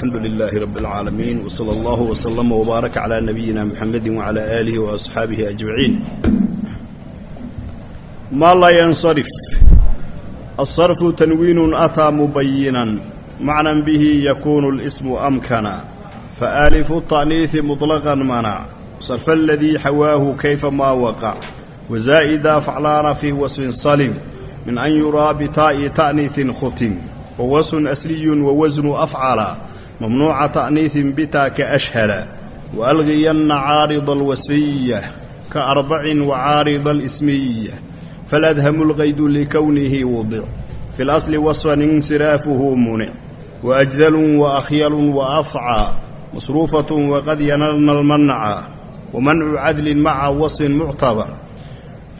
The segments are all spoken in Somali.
الحمد لله رب العالمين وصلى الله وسلم وبارك على نبينا محمد وعلى آله وأصحابه أجمعين ما لا ينصرف الصرف تنوين أتى مبينا معنى به يكون الاسم أمكنا فآلف التأنيث مطلقا منع صرف الذي حواه كيفما وقع وزائدا فعلان في وصف صلم من أن يرى بتاء تأنيث ختم ووزن أسلي ووزن أفعل ممنوع تأنيث بتا كأشهل وألغين عارض الوسفية كأربع وعارض الإسمية فالأدهم الغيد لكونه وضع في الأصل وصفا انصرافه منع وأجدل وأخيل وأفعى مصروفة وقد ينلن المنع ومنع عدل مع وصف معتبر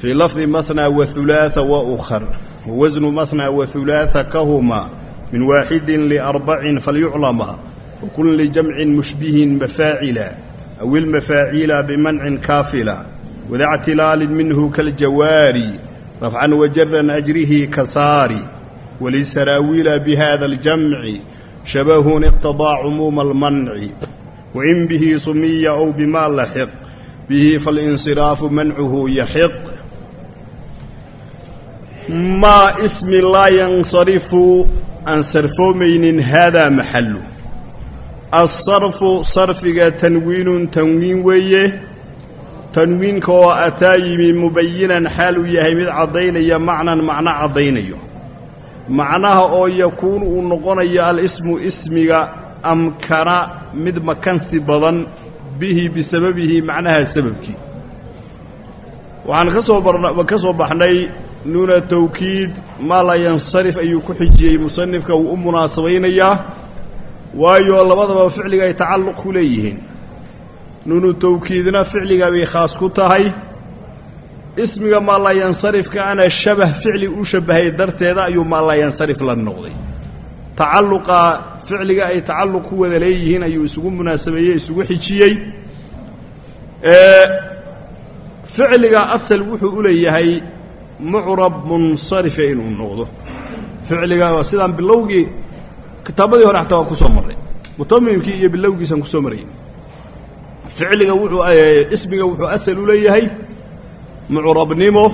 في لفظ مثنى وثلاث وأخر ووزن مثنى وثلاث كهما من واحد لأربع فليعلما وكل جمع مشبه مفاعلا أو المفاعيل بمنع كافلا وذا اعتلال منه كالجواري رفعا وجرا أجره كساري وللسراويل بهذا الجمع شبه اقتضى عموم المنع وإن به سمي أو بما لحق به فالانصراف منعه يحق ما اسم لا ينصرف aan sarfoomaynin haadaa maxallu alsarfu sarfiga tanwiinun tanwiin weeye tanwiinka oo ataa yimi mubayinan xaal uu yahay mid caddaynaya macnan macno caddaynayo macnaha oo yakuunu uu noqonayo alismu ismiga amkana mid makansi badan bihi bisababihi macnaha sababkii waxaan ka soo baxnay nuuna tawkiid maa laa yansarif ayuu ku xijiyey musanifka wuu u munaasabaynayaa waayo labadaba ficliga ay tacalluq ku leeyihiin. Nuunu tawkiidna ficliga bay khaas ku tahay. Ismiga maa laa yansarifka ana shabah ficli u shabahay darteeda ayuu maa laa yansarif la noqday. Tacalluqa ficliga ay tacalluq ku wada leeyihiin ayuu isugu munaasabeeyey isugu xijiyey. Ficliga asal wuxuu u leeyahay mucrab munsarifa inuu noqdo. Ficliga sidaan bilowgii kitaabadii hore xataa waa ku soo marray. Mutamimkii iyo bilowgiisaan ku soo marayy ficliga wuxuu ismiga wuxuu asal u leeyahay. Mucrabnimo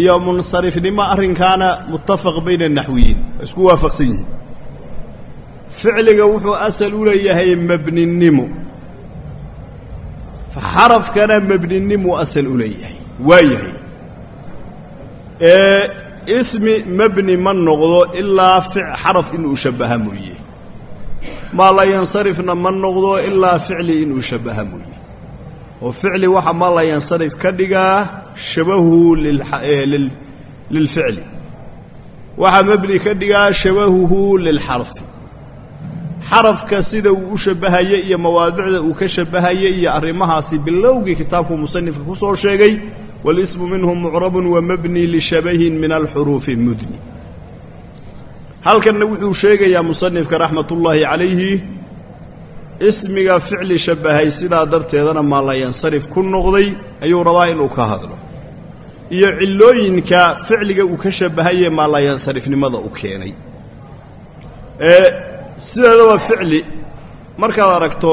iyo munsarifnimo arrinkaana muttafaq bayna naxwiyiin. Isku waafaqsan yihiin. Ficliga wuxuu asal u leeyahay mebninimo xarafkana mebninimuu asal u leeyahay. Waa yahay ismi mebni ma noqdo ilaa xaraf inuu shabaha mooye. Maa laa yansarifna ma noqdo ilaa ficli inuu shabaha mooye. Oo ficli waxa maa laa yansarif ka dhigaa shabahuhu lilficli waxaa mebni ka dhigaa shabahuhu lilxarfi xarafka sida uu u shabahaye iyo mawaadicda uu ka shabahaye iyo arrimahaasi bilowgii kitaabku musanifka ku soo sheegay wاlsmu minhu mucrab wamabni lishabahin min alxuruufi mudni halkanna wuxuu sheegayaa musanifka raxmat ullaahi calayhi ismiga ficli shabahay sidaa darteedana maa la yansarif ku noqday ayuu rabaa inuu ka hadlo iyo cillooyinka ficliga uu ka shabahaye maa la yansarifnimada u keenay sideedaba ficli markaad aragto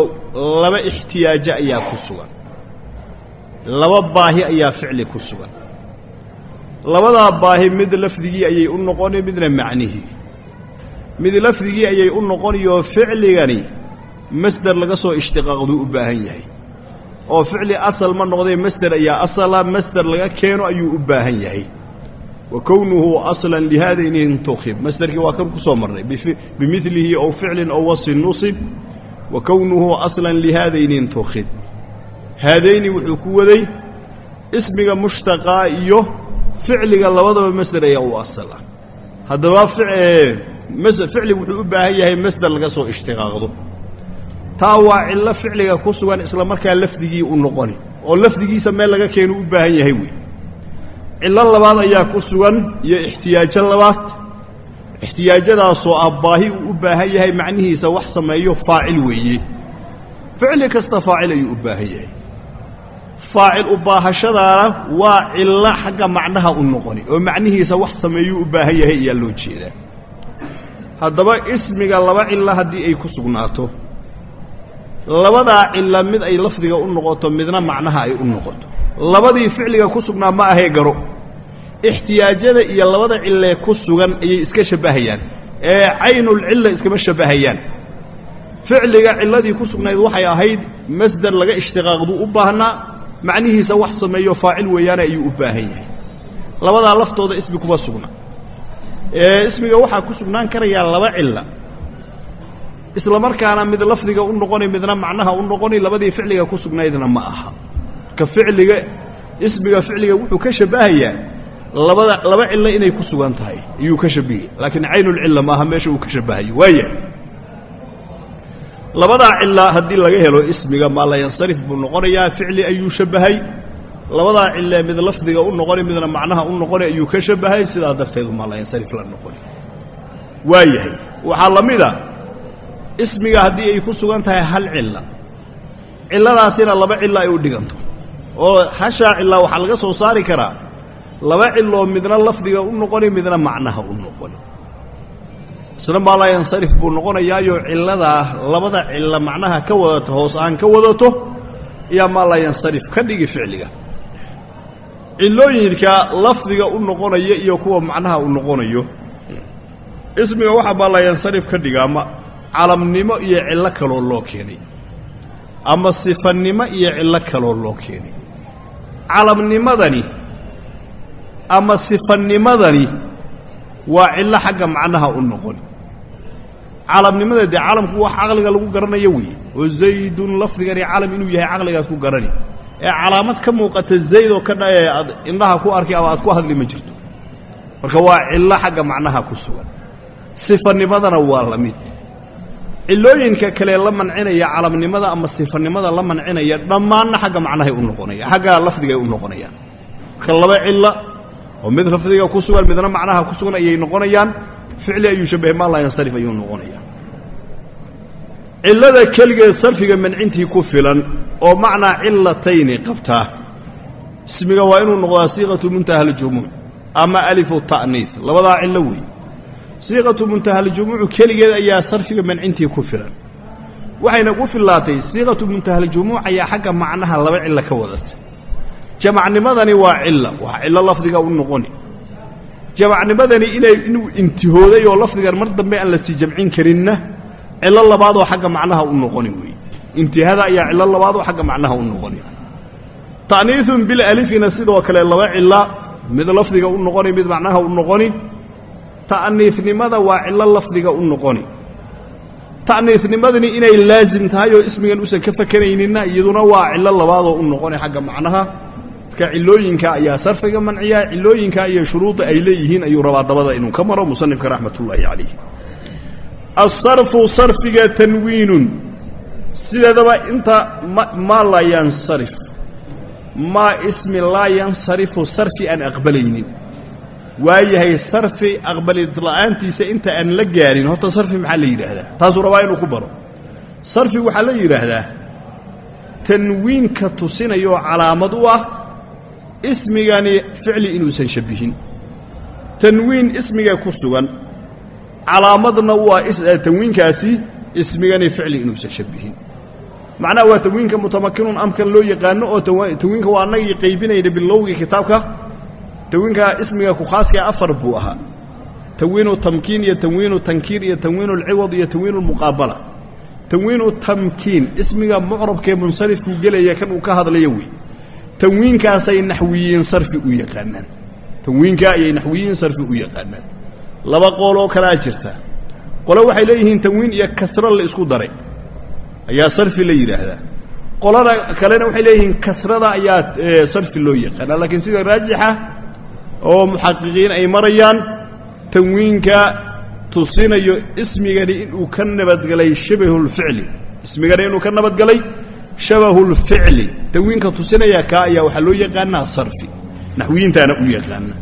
laba ixtiyaajo ayaa ku sugan laba baahi ayaa ficli ku sugan. Labadaa baahi mid lafdigii ayay u noqoni midna macnihii. Mid lafdigii ayay u noqonayoo ficligani masder laga soo ishtiqaaqduu u baahan yahay. Oo ficli asal ma noqday masder ayaa asala masder laga keeno ayuu u baahan yahay. Wa kownuhu aslan lihaadayni intukhib. Masderkii waa kan ku soo marnay. Bimilihi ow ficlin ow wasfin nusib. Wa kownuhu aslan lihaadayni intukhib haadayni wuxuu ku waday ismiga mushtaqaa iyo ficliga labadaba masder ayaa u asala haddaba ficli wuxuu u baahan yahay masder laga soo ishtiqaaqdo. Taa waa cillo ficliga ku sugan isla markaa lafdigii u noqoni oo lafdigiisa meel laga keenu u baahan yahay wey cillo labaad ayaa ku sugan iyo ixtiyaajo labaad. Ixtiyaajadaasoo ah baahi uu u baahan yahay macnihiisa wax sameeyo faacil weeye. Ficli kasta faacil ayuu u baahan yahay faacil u baahashadaana waa cillo xagga macnaha u noqoni oo macnihiisa wax sameeyuu u baahan yahay ayaa loo jeedaa. Haddaba ismiga laba cilo haddii ay ku sugnaato labadaa cilo mid ay lafdiga u noqoto midna macnaha ay u noqoto. Labadii ficliga ku sugnaa ma ahee garo. Ixtiyaajada iyo labada cilee ku sugan ayay iska shabbahayaan ee caynulcilla iskama shabbahayaan. Ficliga cilladii ku sugnayd waxay ahayd masder laga ishtiqaaqduu u baahnaa macnihiisa wax sameeyo faacil weeyaane ayuu u baahan yahay. Labadaa laftooda ismi kuma sugna. Ismiga waxaa ku sugnaan karayaa laba cilla. Isla markaana mid lafdiga u noqoni midna macnaha u noqoni labadii ficliga ku sugnaydna ma aha. Ka ficliga ismiga ficliga wuxuu ka shabbahayaa labada laba cillo inay ku sugan tahay ayuu ka shabbihaya laakiin caynulcilla maaha meesha uu ka shabbahayo. Waaya labadaa cilla haddii laga helo ismiga maalayansarif buu noqonayaa ficli ayuu shabbahay. Labadaa cilee mid lafdiga u noqoni midna macnaha u noqoni ayuu ka shabbahay sidaa darteedu maalayansarif la noqoni. Waayahay waxaa la mid a ismiga haddii ay ku sugan tahay hal cilla. Cilladaasina laba cilla ay u dhiganto. Oo hashaa cillaa waxaa laga soo saari karaa laba cilloo midna lafdiga u noqoni midna macnaha u noqoni isna maalaa yansarif buu noqonayaayo cilladaa labada cillo macnaha ka wadato hoos aan ka wadato ayaa maalaa yansarif ka dhigi ficliga. Cillooyinka lafdiga u noqonaya iyo kuwa macnaha u noqonayo ismiga waxaa maalaa yansarif ka dhiga ama calamnimo iyo cillo kaloo loo keenay ama sifannimo iyo cillo kaloo loo keenay. Calamnimadani ama sifannimadani waa cillo xagga macnaha u noqoni calamnimada dee calamku wax caqliga lagu garanayo weeye. Oo zaydun lafdigani calam inuu yahay caqligaad ku garani. Ee calaamad ka muuqata zayd oo ka dhae aad indhaha ku arki ama aad ku hadli ma jirto. Marka waa cillo xagga macnaha ku sugan. Sifannimadana waa la mid. Cillooyinka kale la mancinaya calamnimada ama sifanimada la mancinaya dhammaanna xagga macnahay u noqonaya xagga lafdigay u noqonayaan. Marka laba cilla oo mid lafdiga ku sugan midna macnaha ku sugan ayay noqonayaan ficli ayuu shabahay maa laa yansarif ayuu noqonaya. Cillada keligeed sarfiga mancintii ku filan oo macnaa cillatayni qabtaa ismiga waa inuu noqdaa siiqatu muntaha aljumuuc ama alifu ta'niis labadaa cillo weeye siiqatu muntaha aljumuucu keligeed ayaa sarfiga mancintii ku filan. Waxayna ku fillaatay siiqatu muntaha aljumuuc ayaa xagga macnaha laba cillo ka wadata. Jamacnimadani waa cilla waa cillo lafdiga u noqoni jamacnimadani inay inuu intihooday oo lafdigan mar dambe aan la sii jamcin karinna cillo labaadoo xagga macnaha u noqoni weeye intihada ayaa cillo labaadoo xagga macnaha u noqoni. Ta'niisun bilalifina sidoo kale laba cilla mid lafdiga u noqoni mid macnaha u noqoni. Ta'niisnimada waa cillo lafdiga u noqoni. Ta'niisnimadani inay laasim tahay oo ismigan usan ka fakanayninna iyaduna waa cillo labaadoo u noqoni xagga macnaha marka cillooyinka ayaa sarfiga manciya cillooyinka iyo shuruudda ay leeyihiin ayuu rabaa dabada inuu ka maro musanifka raxmatullaahi calayh asarfu sarfiga tanwiinun. Sideedaba inta maa laa yansarif. Maa ismi laa yansarifu sarfi aan aqbalaynin. Waayahay sarfi aqbalid la'aantiisa inta aan la gaarin horta sarfi maxaa la yidhaahdaa? Taasuu rabaa inuu ku baro. Sarfi waxaa la yidhaahdaa tanwiinka tusinayoo calaamad u ah ismigani ficli inuusan shabbihin tanwiin ismiga ku sugan calaamadna ah tanwiinkaasi ismigani ficli inuusan shabbihin macnaha waa tanwiinka mutamakinun amkan loo yaqaano oo tanwiinka waa annagii qaybinayna bilowgii kitaabka tanwiinka ismiga ku khaaska afar buu ahaa. Tanwiinu tamkiin iyo tanwiinu tankiir iyo tanwiinu alciwad iyo tanwiinu lmuqaabala tanwiinu tamkiin ismiga mucrabkee munsarifku gelaya kan uu ka hadlayo wey tanwiinkaasay naxwiyiin sarfi u yaqaanaan. Tanwiinkaa ayay naxwiyiin sarfi u yaqaanaan. Laba qooloo kalaa jirta. Qole waxay leeyihiin tanwiin iyo kasro la isku daray. Ayaa sarfi la yidhaahdaa qolada kalena waxay leeyihiin kasrada ayaa sarfi loo yaqaanaa. Laakiin sida raajixa oo muxaqiqiin ay marayaan tanwiinka tusinayo ismigani inuu ka nabadgelay shabahulficli ismigani inuu ka nabadgelay shabahulficli tanwiinka tusinaya kaa ayaa waxaa loo yaqaanaa sarfi. Naxwiyiintaana u yaqaana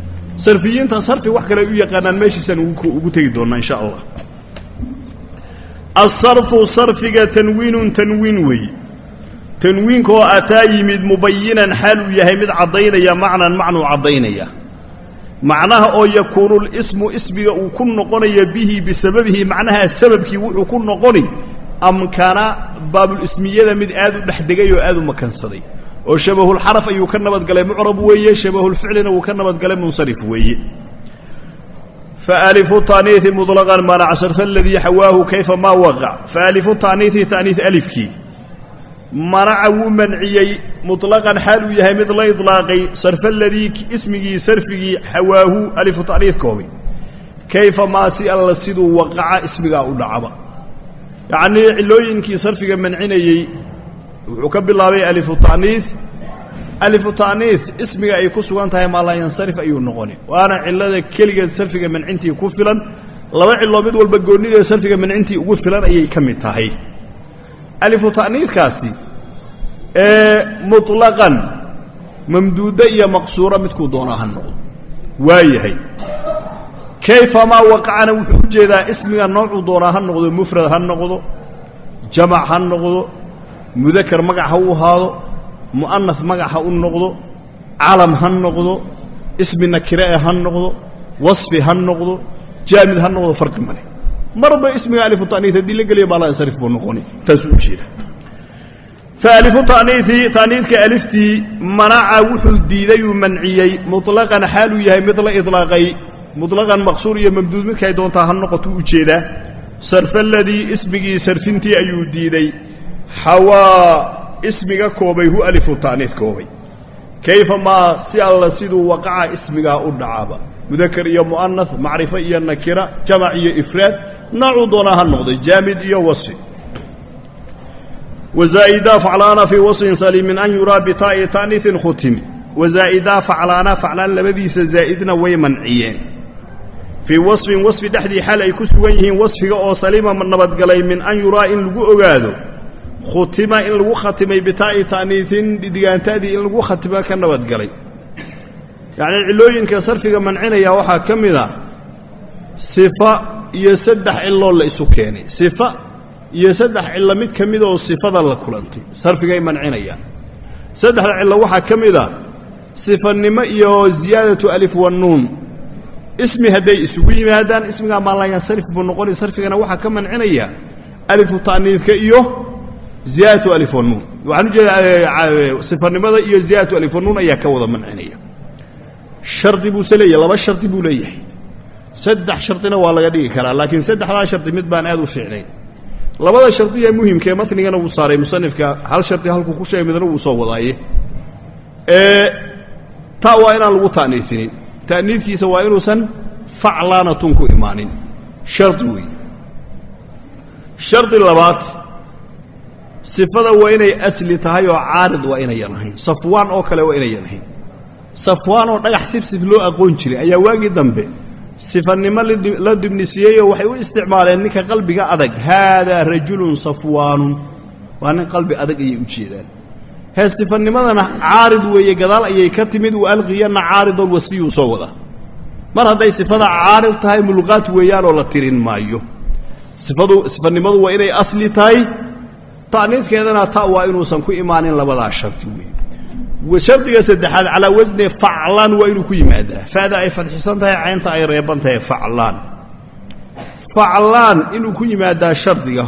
sarfiyiinta sarfi wax kale ay u yaqaanaan meeshiisaan ugu tegi doonnaa insha allah. Asarfu sarfiga tanwiinun tanwiin weeye tanwiinkaoo ataa yimid mubayinan xaal uu yahay mid caddaynaya macnan macnuu caddaynaya. Macnaha oo yakuunu lismu ismiga uu ku noqonaya bihi bisababihi macnaha sababkii wuxuu ku noqoni amkana baabulismiyada mid aad u dhexdegay oo aad u makansaday oo shabahulxaraf ayuu ka nabadgalay mucrab weeye shabahulficlina wuu ka nabadgalay munsarif weeye faalifu taaniihi muطlaqan manac sarfa aladii xawaahu kayfa maa waqac faalifu taaniihi taaniih alifkii manaca wuu manciyey muطlaqan xaal uu yahay mid la iطlaaqay sarfa aladii ismigii sarfigii xawaahu alifu taaniih koobay kayfa maa si alla siduu waqaca ismigaa u dhacaba yacnii cilooyinkii sarfiga mancinayey wuxuu ka bilaabay alifu ta'niis. Alifu ta'niis ismiga ay ku sugan tahay maalayansarif ayuu noqoni. Waana cilada keligeed sarfiga mancintii ku filan. Laba ciloo mid walba goonnidee sarfiga mancintii ugu filan ayay ka mid tahay. Alifu ta'niiskaasi ee muطlaqan mamduudo iyo maqsuuro midkuu doonaa ha noqdo. Waa yahay kayfamaa waqacana wuxuu u jeedaa ismiga noocuu doonaa ha noqdo mufrad ha noqdo jamac ha noqdo mudakar magac ha u ahaado mu'anas magac ha u noqdo calam ha noqdo ismi nakiree ha noqdo wasfi ha noqdo jaamid ha noqdo farqi male marba ismiga alifu ta'niis haddii la geliya baa la insarif buu noqoni taasuu u jeeda faalifu ta'niisi ta'niidka aliftii manaca wuxuu diiday uu manciyey muطlaqan xaaluu yahay mid la idlaaqay muطlaqan maqsuur iyo mamduud midkay doontaa ha noqotuu u jeedaa sarfa ismigii sarfintii ayuu diiday. Xawaa ismiga koobay hu alifu ta'niis koobay. Kayfa maa si alla siduu waqaca ismigaa u dhacaba mudakar iyo mu'anas macrifo iyo nakira jamac iyo ifraad noocuu doonaa ha noqday jaamid iyo wasfi. Wazaa'idaa faclaana fii wasfin saliim min an yuraa bitaa'i ta'niisin khutim. Wazaa'idaa faclaana faclaan labadiisa zaa'idna way manciyeen fii wasfin wasfi dhexdii xal ay ku sugan yihiin wasfiga oo saliima nabadgalay min an yuraa in lagu ogaado. Khutima in lagu khatimay bitaa'i ta'niisin digaantadii in lagu khatimo ka nabadgalay yacnii cillooyinka sarfiga mancinaya waxaa ka mid a sifa iyo saddex ciloo la isu keenay. Sifa iyo saddex cillo mid ka mida oo sifada la kulantay sarfigay mancinayaan. Saddexda cillo waxaa ka mid a sifanimo iyo ziyaadatu alif wanuun ismi hadday isugu yimaadaan ismigaa maalayansarif buu noqonay sarfigana waxaa ka mancinaya alifu ta'niidka iyo ziyaadatu alif wanuun waxaan u jeedaa sifanimada iyo ziyaadatu alif wanuun ayaa ka wada mancinaya. Shardi buuse leeyahay laba shardi buu leeyahay. Saddex shardina waa laga dhigi karaa laakiin saddexdaa shardi mid baan aad u fiicnayn. Labada shardi ee muhimkaee matnigana wuu saaray musanifka hal shardi halkuu ku sheegay midna wuu soo wadaaye. Ta waa inaan lagu ta'niisinin ta'niidkiisa waa inuusan faclaanatun ku imaanin. Shardi weeye shardi labaad sifada waa inay asli tahay oo caarid waa inayan ahayn safwaan oo kale waa inayan ahayn safwaan oo dhagax sibsib loo aqoon jiray ayaa waagii dambe sifanimo la dibnisiiyeyoo waxay u isticmaaleen ninka qalbiga adag. Haadaa rajulun safwaanun. Waa nin qalbi adag ayay u jeedaan hee sifanimadana caarid weeye gadaal ayay ka timid wa alqiyana caaridoon wasfiyuu soo wada. Mar hadday sifada caarid tahay mulqaat weeyaanoo la tirin maayo. Sifadu sifanimadu waa inay asli tahay. Ta'niidkeedana ta waa inuusan ku imaanin labadaa sharti weeye. Shardiga saddexaad calaa wasne faclaan waa inuu ku yimaadaa. Fa'da ay fadxisan tahay caynta ay reeban tahay faclaan. Faclaan inuu ku yimaadaa shardiga.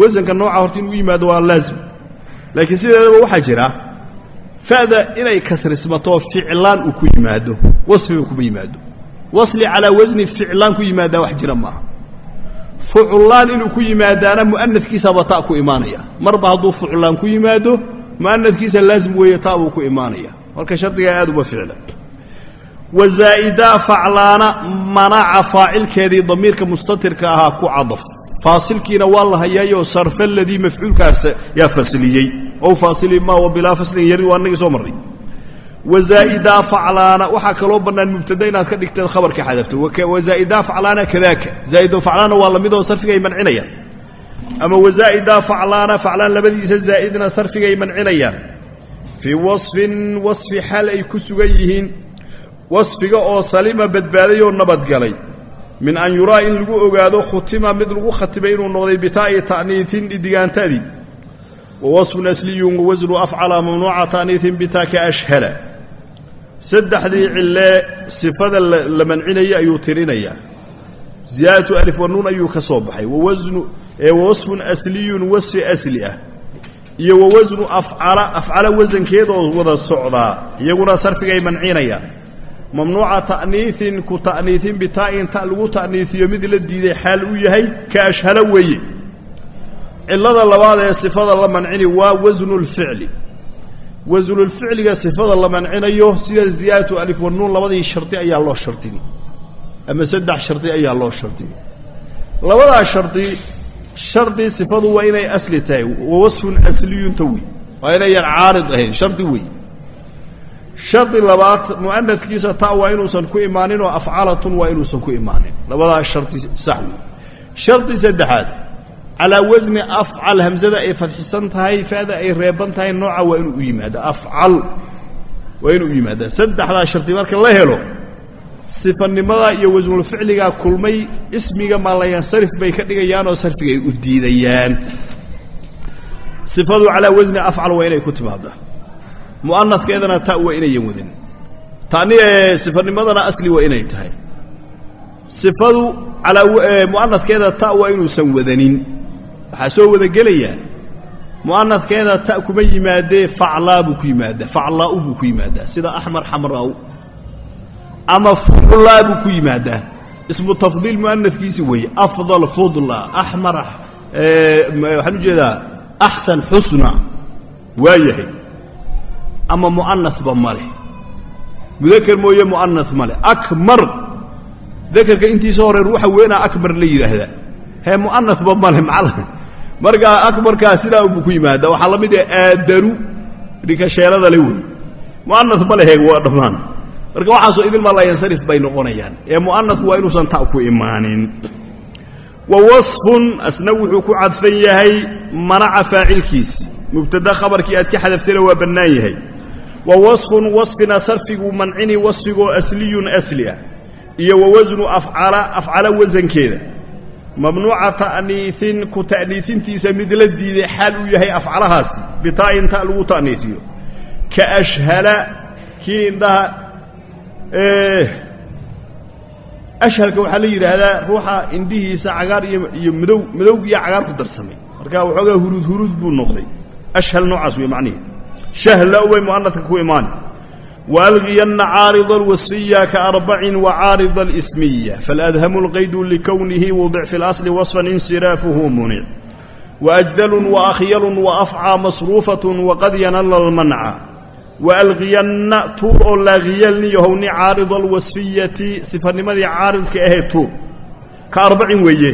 Wasanka nooca horta inuu yimaado waa laazim laakiin sideedaba waxaa jira fa'da inay kasrismato ficlaan uu ku yimaado wasfiga kuma yimaado. Wasli calaa wasni ficlaan ku yimaadaa wax jira maaha. Fuclaan inuu ku yimaadaana mu'anadkiisaba ta ku imaanaya. Marba hadduu fuclaan ku yimaado mu'anadkiisa laazim weeye taa buu ku imaanaya. Marka shardigaa aad uma ficla wa zaa'idaa faclaana manaca faacilkeedii damiirka mustatirka ahaa ku cadaf faasilkiina waa la hayaayoo sarfa aladii mafcuulkaas yaa fasliyey ow faasili ma wa bilaa faslin yarid waa annagii soo marray. Wa zaa'idaa faclaana waxaa kaloo bannaan mubtada inaad ka dhigteed khabarka xadafto wa zaa'idaa faclaana kadaaka. Zaa'ido faclaana waa lamidoo sarfigay mancinayaan. Ama wazaa'idaa faclaana faclaan labadiisa zaa'idna sarfigay mancinayaan. Fii wasfin wasfi xal ay ku sugan yihiin. Wasfiga oo salima badbaaday oo nabadgalay min an yuraa in lagu ogaado khutima mid lagu khatimay inuu noqday bitaa'i ta'niiin idigaantadii wa wasfun asliyun wawasnu afcala mamnuuca ta'niiin bitaaka ashhala. Saddexdii cille sifada la mancinaya ayuu tirinayaa. Ziyaadatu alif wanuun ayuu ka soo baxay. Wawasfun asliyun wasfi asli ah. Iyo wawasnu afcala afcala wasankeedoo wada socdaa iyaguna sarfigay mancinayaan mamnuuca ta'niiin ku ta'niiin bitaa'in ta lagu ta'niiiyo mid la diiday xaal uu yahay ka ashhala weeye. Cillada labaad ee sifada la mancini waa wasnulficli wasnulficliga sifada la mancinayo sida ziyaadatu alif wanuun labadii shardi ayaa loo shardini ama saddex shardi ayaa loo shardini labadaa shardi shardi sifadu waa inay asli tahay wa wasfun shardi wey shardi labaad mu'anadkiisa ta waa inuusan ku imaanin oo afcalatun waa inuusan ku imaanin. Labadaa shardi sax wey shardi saddexaad calaa wasni afcal hamsada ay fadxisan tahay fa'da ay reeban tahay nooca waa inuu u yimaada. Afcal waa inuu u yimaada. Saddexdaa shardi marka la helo sifanimada iyo wasnulficligaa kulmay ismiga maalayansarif bay ka dhigayaan oo sarfigay u diidayaan. Sifadu calaa wasni afcal waa inay ku timaada mu'anadkeedana ta waa inayan wadin tani sifanimadana asli waa inay tahay. Sifadu alaa mu'anadkeeda ta waa inuusan wadanin. Waxaa soo wada gelayaa mu'anadkeeda ta kuma yimaadee faclaa buu ku yimaadaa faclaa'u buu ku yimaadaa sida axmar xamraaw ama fudlaa buu ku yimaadaa. Ismu tafdiil mu'anadkiisi weeye afdal fudla axmar waxaan u axsan xusna waa yahay ama mu'anasba ma leh. Mudaker mooye mu'anas ma leh. Akmar. Dakerka intiisa hore ruuxa weynaa akbar la yidhaahdaa. Hee mu'anasba ma leh macala markaa akbarkaa sidaa unbuu ku yimaadaa. Waxaa la mid ah aadaru. Ninka sheelada le wey mu'anas ma lehe waa dhammaan. Marka waxaasoo idin maalayansarif bay noqonayaan. Ee mu'anasku waa inuusan ta ku imaanin. Wa wasfun asna wuxuu ku cadfan yahay manaca faacilkiisi mubtada khabarkii aad ka xadaftayna waa bannaan yahay wa wasfun wasfina sarfigu mancini wasfigoo asliyun asli ah. Iyo wa wasnu afcala afcala wasankeeda mamnuuca ta'niiin ku ta'niiintiisa mid la diiday xaal uu yahay afcalahaasi. Bitaa'in ta lagu ta'niisiyo. Ka ashhala kii indhaha ashalka waxaa la yidhaahdaa ruuxa indhihiisa cagaar iyo madow madow iyo cagaar ku darsamay. Marka waxoogaa huruud huruud buu noqday. Ashhal noocaas wey macnihi shahla way mu'anadka ku imaani waalgiyanna caarida alwasfiya kaarbacin wacaarida alismiya. Faladhamu lqaydu likownihi wudic fi اlasli wasfan insiraafuhu munic waajdalun waaakhyalun waafcaa masruufatun waqad yanala almanca waalgiyanna tuur oo laagiyalniyahow-ni caarida alwasfiyati sifanimadii caaridka ahee tuur ka arbacin weeye.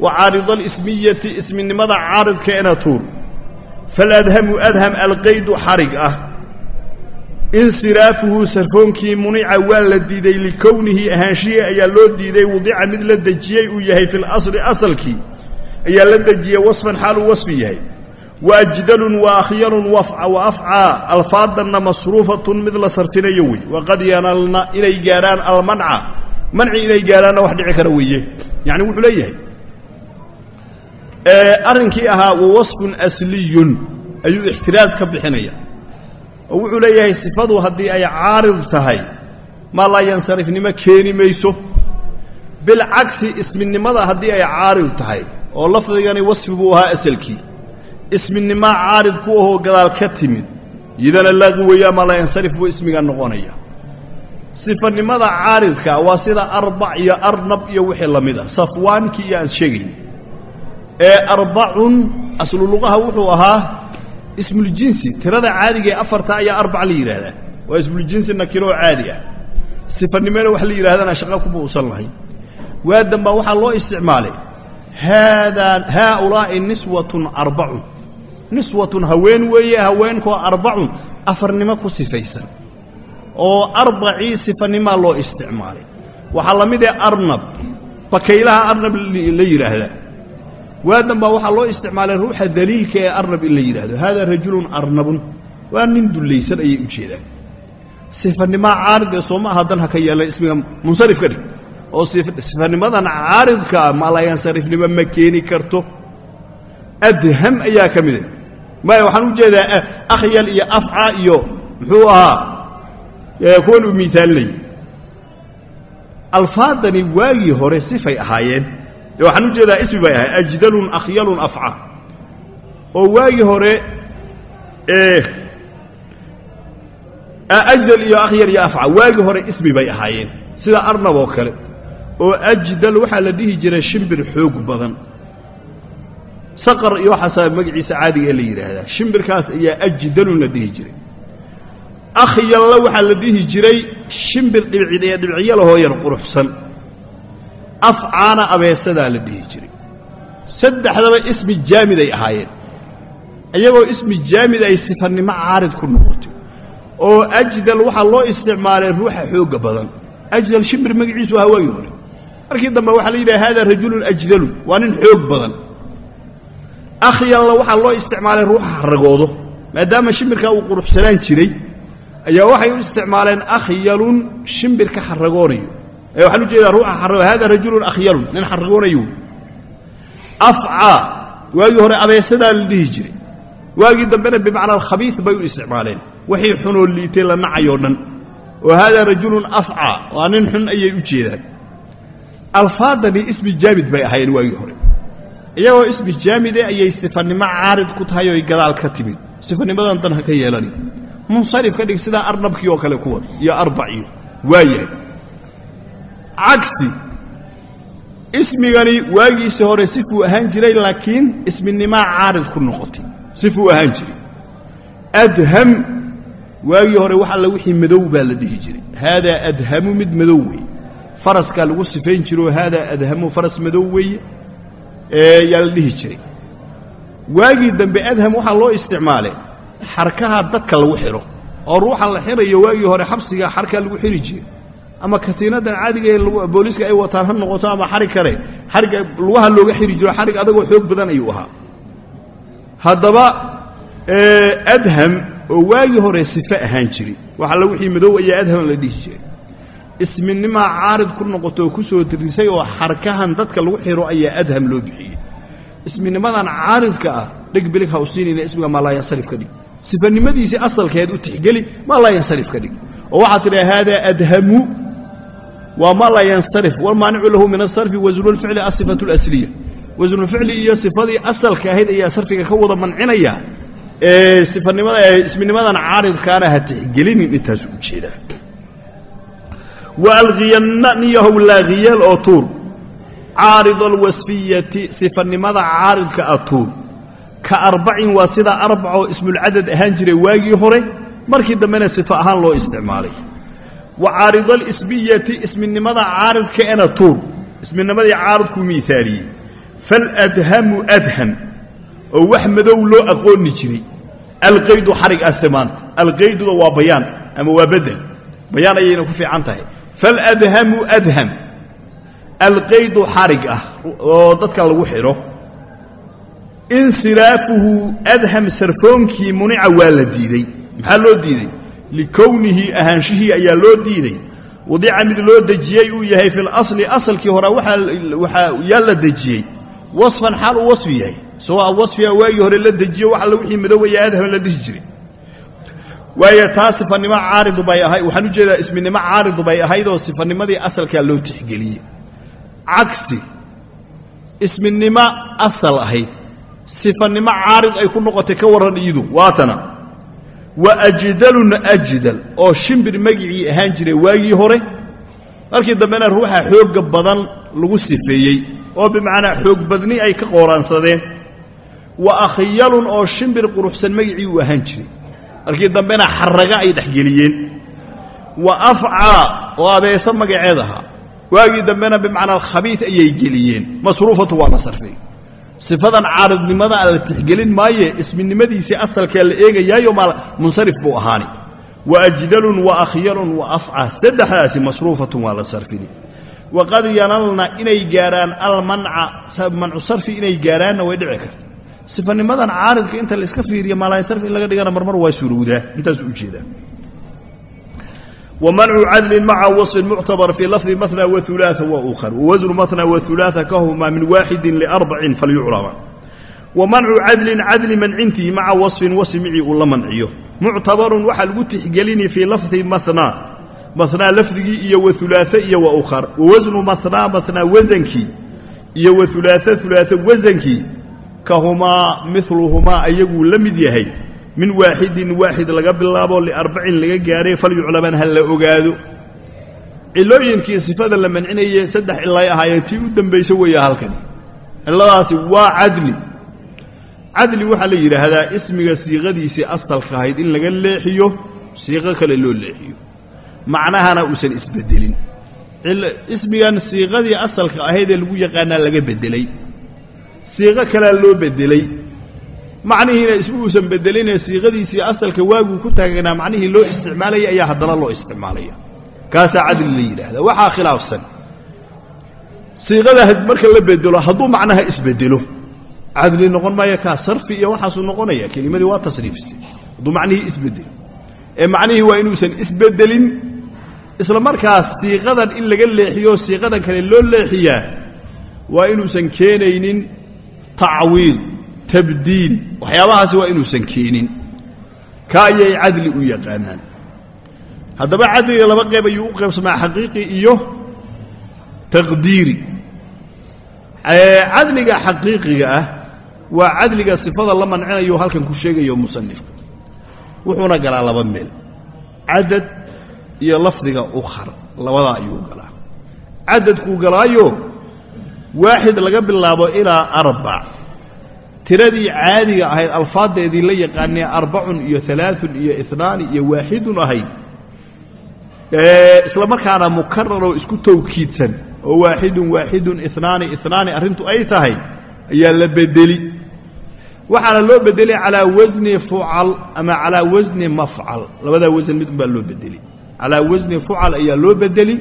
Wa caarida alismiyati isminimada caaridka ena tuur faladhamu adham alqaydu xarig ah insiraafuhu sarfoonkii munica waa la diiday likownihi ahaanshihii ayaa loo diiday wadica mid la dejiyey uu yahay fi lasli asalkii ayaa la dejiyey wasfan xaaluu wasfi yahay waajdalun waakhyalun wa afcaa alfaadanna masruufatun mid la sarfinayo wey waqad yanalna inay gaadhaan almanca manci inay gaadhaanna wax dhici kara weeye yani wuxuu leeyahay arrinkii ahaa wa wasfun asliyun ayuu ixtiraaz ka bixinaya. Oo wuxuu leeyahay sifadu haddii ay caarid tahay maa laa yansarifnimo keeni mayso. Bilcagsi isminimada haddii ay caarid tahay oo lafdigani wasfi buu ahaa asalkii. Isminimaa caarid ku ahoo gadaal ka timid iyadana laaqi weeyaa maa laa yansarif buu ismiga noqonaya. Sifanimada caaridka waa sida arbac iyo arnab iyo wixii la mid ah safwaankii iyo aan sheegayn ee arbacun aslu luqaha wuxuu ahaa ismuljinsi tirada caadiga ee afarta ayaa arbac la yidhaahdaa waa ismuljinsi nakiro caadi ah. Sifanimena wax la yidhahdana shaqa kuma uusan lahayn. Waadan baa waxaa loo isticmaalay. Haadaa haaulaa'i niswatun arbacun. Niswatun haween weeye haweenkoo arbacun afarnimo ku sifaysan. Oo arbacii sifanimaa loo isticmaalay. Waxaa la mid ee arnab bakaylaha arnab la yidhaahdaa waadan baa waxaa loo isticmaalay ruuxa daliilka ee arnab in la yidhaahdo. Haadaa rajulun arnabun. Waa nin dullaysan ayay u jeedaan. Sifanimaa caarid ee sooma aha dan ha ka yeelan ismiga munsarif ka dhig. Oo sifanimadan caaridkaa maalayansarifnimo ma keeni karto. Adham ayaa ka mida maya waxaan u jeedaa akhyal iyo afca iyo muxuu ahaa kuwan uu miaalinayo alfaadani waagii hore sifay ahaayeen waxaan u jeedaa ismi bay ahayd ajdalun akhyalun afca oo waagii hore ajdal iyo akhyal iyo afca waagii hore ismi bay ahaayeen. Sida arnab oo kale. Oo ajdal waxaa la dhihi jiray shimbir xoog badan. Saqar iyo waxaasaa magaciisa caadiga ee la yidhaahdaa shimbirkaas ayaa ajdalun la dhihi jiray. Akhyalla waxaa la dhihi jiray shimbir dhibciya dhibciyo lahoo yar quruxsan afcaana abeesadaa la dhihi jiray. Saddexdaba ismi jaamid ay ahaayeen. Iyagoo ismi jaamid ay sifanimo caarid ku noqotay. Oo ajdal waxaa loo isticmaalay ruuxa xoogga badan. Ajdal shimbir magaciisu ahaa waagii hore. Markii dambe waxaa la yidhaha hada rajulun ajdalun waa nin xoog badan. Akhyalna waxaa loo isticmaalay ruuxa haragoodo maadaama shimbirkaa uu quruxsanaan jiray ayaa waxay u isticmaaleen akhyalun shimbirka xaragoonayo ee waxaan u jeedaa ruuxa hada rajulun akhyalun nin xaragoonayo afca waagii hore abeesadaa la dhihi jiray. Waagii dambena bimacnaa alkhabiid bay u isticmaaleen. Wixii xunoo liitay la nacayoo dhan. Oo haadaa rajulun afca waa nin xun ayay u jeedaan. Alfaadani ismi jaamid bay ahaayeen waagii hore. Iyagoo ismi jaamide ayay sifanimo caarid ku tahay oy gadaal ka timid. Sifanimadan dan ha ka yeelani. Munsarif ka dhig sidaa arnabkii oo kale kuwan iyo arbac iyo waayahay cagsi. Ismigani waagiisii hore sifuu ahaan jiray laakiin isminimaa caarid ku noqotay. Sifuu ahaan jiray. Adham waagii hore wax alla wixii madow baa la dhihi jiray. Haadaa adhamu mid madow weeye. Faraskaa lagu sifayn jiroo haadaa adhamu faras madow weeye yaa la dhihi jiray. Waagii dambe adham waxaa loo isticmaalay xarkaha dadka lagu xidho oo ruuxa la xirayo waagii hore xabsiga xarkaa lagu xiri jiray ama katiinadan caadiga booliiska ay wataan ha noqoto ama xarig kale xarigga lugaha looga xiri jiro xarig adagoo xoog badan ayuu ahaa. Haddaba adham oo waagii hore sife ahaan jiri waxa la wixii madow ayaa adham la dhihi jiray. Isminimaa caarid ku noqotoo ku soo dirisay oo xarkahan dadka lagu xiro ayaa adham loo bixiyey. Isminimadan caaridka ah dheg ha u ismiga maa ka dhig. Sifanimadiisii asalkeed u tixgeli maa ka dhig. Oo waxaad tidhaha haadaa adhamu waa maa laa yansarif walmaanicu lahu min asarfi wasnulficli asifatu اlasliya wasnulficli iyo sifadii asalka ahayd ayaa sarfiga ka wada mancinaya ee isminimadan caaridkaana ha tixgelinin intaasu u jeedaa wa alkiyanna niyahow laakhiyaal oo tuur. Caarid alwasfiyati sifanimada caaridka a tuur. Ka arbacin waa sidaa arbacoo ismulcadad ahaan jiray waagii hore markii dambena sifo ahaan loo isticmaalay wa caaridalismiyati isminimada caaridkaena tuur. Isminimadii caaridkuu miaaliyey faladhamu adham oo wax madow loo aqooni jiray. Alqaydu xarig ase maanta alqayduda waa bayaan ama waa bedel. Bayaan ayayna ku fiican tahay. Faladhamu adham alqaydu xarig ah oo dadka lagu xidho insiraafuhu adham sarfoonkii munica waa la diidey. Maxaa loo diidey likownihi ahaanshihii ayaa loo diiday. Wadica mid loo dejiyey uu yahay fi lasli asalkii hore yaa la dejiyey. Wasfan xaal uu wasfi yahay. Isagoo wasfiga waagii hore la dejiyo wax alla wixii madowaya adham la dhihi jiray. Waayo taa sifanimo caaridu bay ahay waxaan u jeedaa isminimo caaridu bay ahaydoo sifanimadii asalkaa loo tixgeliyey. Cagsi isminimo asal ahayd. Sifanimo caarid ay ku noqotay ka warran wa ajdalun ajdal oo shimbir magicii ahaan jiray waagii hore. Markii dambena ruuxa xoogga badan lagu sifeeyey oo bimacnaa xoog badni ay ka qooraansadeen wa akhyalun oo shimbir quruxsan magicii uu ahaan jiray. Markii dambena xaraga ay dhexgeliyeen. Wa afcaa oo abeeso magaceed ahaa waagii dambena bimacnaa alkhabiid ayay geliyeen. Masruufatu waa la sarfay sifadan caaridnimada aan la tixgelin maaye isminimadiisii asalkaa la eegayaayo munsarif buu ahaani. Wa ajdalun wa akhyalun wa afca saddexdaasi masruufatun waa la sarfini. Waqad yanalna inay gaarhaan almanca mancu sarfi inay gaaraanna way dhici karta. Sifanimadan caaridka inta la iska fiiriya maalaysarfi in laga dhigana marmar waa suurowdaa intaasu u jeedaa ومنع عدل مع وصف معتبر في لفظ مثنى وثلاثة وأخر ووزن مثنى وثلاثة كهما من واحد لأربع فليعلم ومنع عدل عدل منعنته مع وصف وسمعي ولا منعيه muctabarun waxaa lagu tixgelini fii lafdi manaa manaa lafdigii iyo wa ulaaa iyo wa ukhar wa wasnu manaa manaa wasankii iyo wa ulaaa ulaaa wasankii kahumaa miluhumaa ayaguu la mid yahay min waaxidin waaxid laga bilaabo liarbacin laga gaaray falyuclaman ha la ogaado. Cilooyinkii sifada la mancinaye saddex cilay ahaayeen tii u dambaysa weeya halkani. Ciladaasi waa cadli. Cadli waxaa la yidhaahdaa ismiga siiqadiisii asalka ahayd in laga leexiyo siiqo kale loo leexiyo. Macnahana uusan isbedelin. Ismigan siiqadii asalka ahaydee lagu yaqaanaa laga bedelay. Siiqo kalea loo bedelay macnihiina isma uusan bedelinee siiqadiisii asalka waaguu ku taagnaa macnihii loo isticmaalaya ayaa haddana loo isticmaalaya. Kaasaa cadli la yidhaahdaa. Waxaa khilaafsan. Siiqada marka la bedelo hadduu macnaha isbedelo cadli noqon maayo kaa sarfi iyo waxaasuu noqonaya kelimadii waa tasriifisay hadduu macnihii isbedelo. Ee macnihii waa inuusan isbedelin isla markaas siiqadan in laga leexiyo siiqadan kale loo leexiyaa waa inuusan keenaynin tacwiid tabdiil waxyaabahaasi waa inuusan keenin. Ka ayay cadli u yaqaanaan. Haddaba cadliga laba qeyb ayuu u qaybsamaa xaqiiqi iyo taqdiiri. Cadliga xaqiiqiga ah waa cadliga sifada la mancinayo halkan ku sheegayo musanifka. Wuxuuna galaa laba meel cadad iyo lafdiga ukhar labadaa ayuu galaa. Cadadkuu galaayo waaxid laga bilaabo ilaa arbac tiradii caadiga ahayd alfaaddeedii la yaqaanee arbacun iyo alaaun iyo inaani iyo waaxidun ahayd isla markaana mukararoo isku tawkiidsan oo waaxidun waaxidun inaani inaani arrintu ay tahay ayaa la bedeli. Waxaana loo bedelay calaa wasni fucal ama calaa wasni mafcal. Labadaa wasan mid unbaa loo bedeli. Calaa wasni fucal ayaa loo bedeli